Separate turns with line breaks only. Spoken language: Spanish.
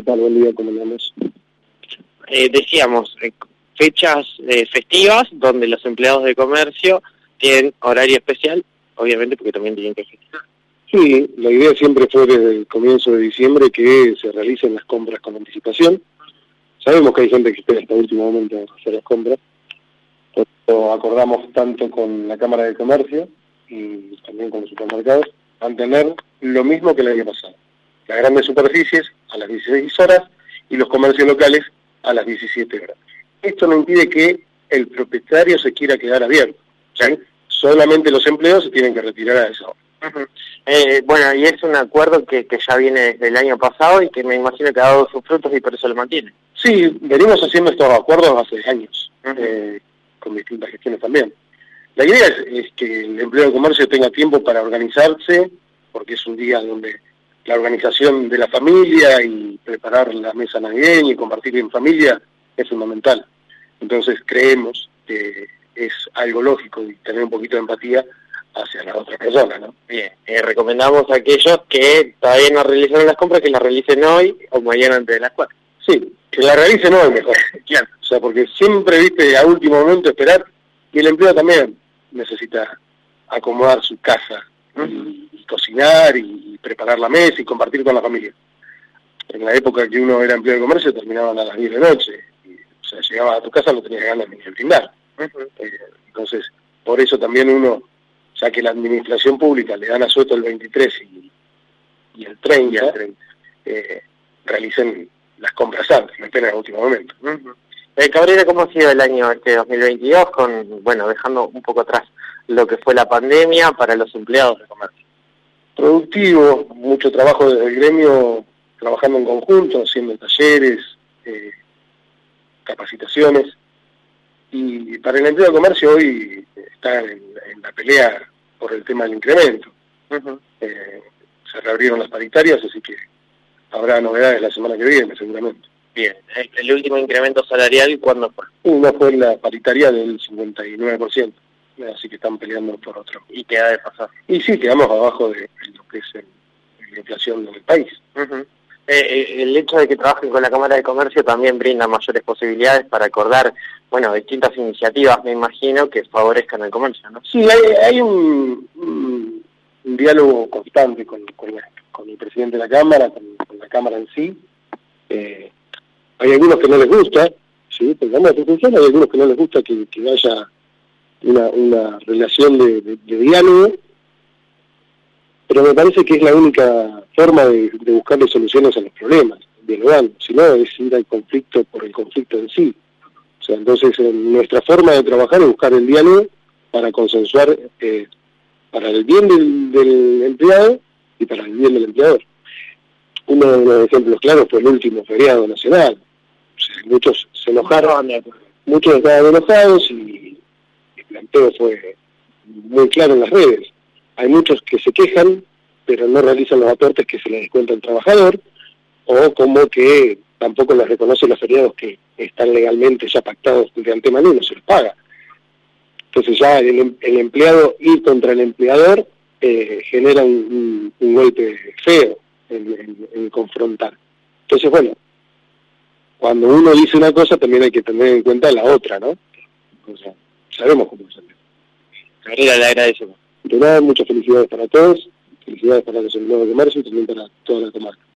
¿Qué tal? Buen día, ¿cómo andamos?
Eh, decíamos, eh, fechas eh, festivas donde los empleados de comercio tienen horario especial, obviamente porque también tienen que gestionar.
Sí, la idea siempre fue desde el comienzo de diciembre que se realicen las compras con anticipación. Sabemos que hay gente que espera hasta el último momento a hacer las compras. Lo acordamos tanto con la Cámara de Comercio y también con los supermercados, mantener lo mismo que el año pasado. Las grandes superficies a las 16 horas y los comercios locales a las 17 horas. Esto no impide que el propietario se quiera quedar abierto. Solamente los empleos se tienen que retirar a esa hora.
eh, bueno, y es un acuerdo que, que ya viene desde el año pasado y que me imagino que ha dado sus frutos y por eso lo mantiene.
Sí, venimos haciendo estos acuerdos hace años, eh, con distintas gestiones también. La idea es, que el empleo de comercio tenga tiempo para organizarse, porque es un día donde la organización de la familia y preparar la mesa navideña y compartir en familia es fundamental. Entonces creemos que es algo lógico y tener un poquito de empatía hacia la otra persona, ¿no?
Bien, eh, recomendamos a aquellos que todavía no realizaron las compras que las realicen hoy o mañana antes de las cuatro.
Sí, que la realicen hoy mejor, claro. O sea, porque siempre, viste, a último momento esperar, y el empleo también necesita acomodar su casa, y, cocinar, y, preparar la mesa, y compartir con la familia. En la época que uno era empleado de comercio terminaban a las 10 de la noche, y, o sea, llegaba a tu casa no tenías ganas ni de brindar. Eh, entonces, por eso también uno, ya que la administración pública le dan a suelto el 23 y, y el 30, eh, realicen las compras antes, no esperen al último momento.
Eh, Cabrera, ¿cómo ha sido el año este 2022? Con, bueno, dejando un poco atrás lo que fue la pandemia para los empleados de comercio.
Productivo, mucho trabajo desde el gremio, trabajando en conjunto, haciendo talleres, eh, capacitaciones. Y para el empleo de comercio hoy está en, la pelea por el tema del incremento. Eh, se reabrieron las paritarias, así que habrá novedades la semana que viene, seguramente.
Bien, ¿el último incremento salarial cuándo fue?
Uno fue la paritaria del 59%, así que están peleando por otro.
¿Y qué ha de pasar?
Y sí, quedamos abajo de, lo que es la inflación del país.
Eh, el hecho de que trabajen con la Cámara de Comercio también brinda mayores posibilidades para acordar, bueno, distintas iniciativas, me imagino, que favorezcan el comercio, ¿no?
Sí, hay, un, un, diálogo constante con, con, el presidente de la Cámara, con, la Cámara en sí. Eh, hay algunos que no les gusta, ¿sí? Porque hay algunos que no les gusta que, haya una, una relación de, diálogo, pero me parece que es la única forma de, buscarle soluciones a los problemas, dialogando, si no es ir al conflicto por el conflicto en sí. O sea, entonces eh, nuestra forma de trabajar es buscar el diálogo para consensuar eh, para el bien del, del empleado y para el bien del empleador. Uno de los ejemplos claros fue el último feriado nacional muchos se enojaron, muchos estaban enojados y planteo fue muy claro en las redes. Hay muchos que se quejan, pero no realizan los aportes que se les descuenta al trabajador, o como que tampoco les reconoce los feriados que están legalmente ya pactados de antemano y no se los paga. Entonces ya el, empleado ir contra el empleador eh, genera un, golpe feo en confrontar. Entonces, bueno, cuando uno dice una cosa también hay que tener en cuenta la otra, ¿no? Sabemos cómo es
Gabriela, le agradecemos.
De nada, muchas felicidades para todos, felicidades para los empleados de comercio y también para toda la comarca.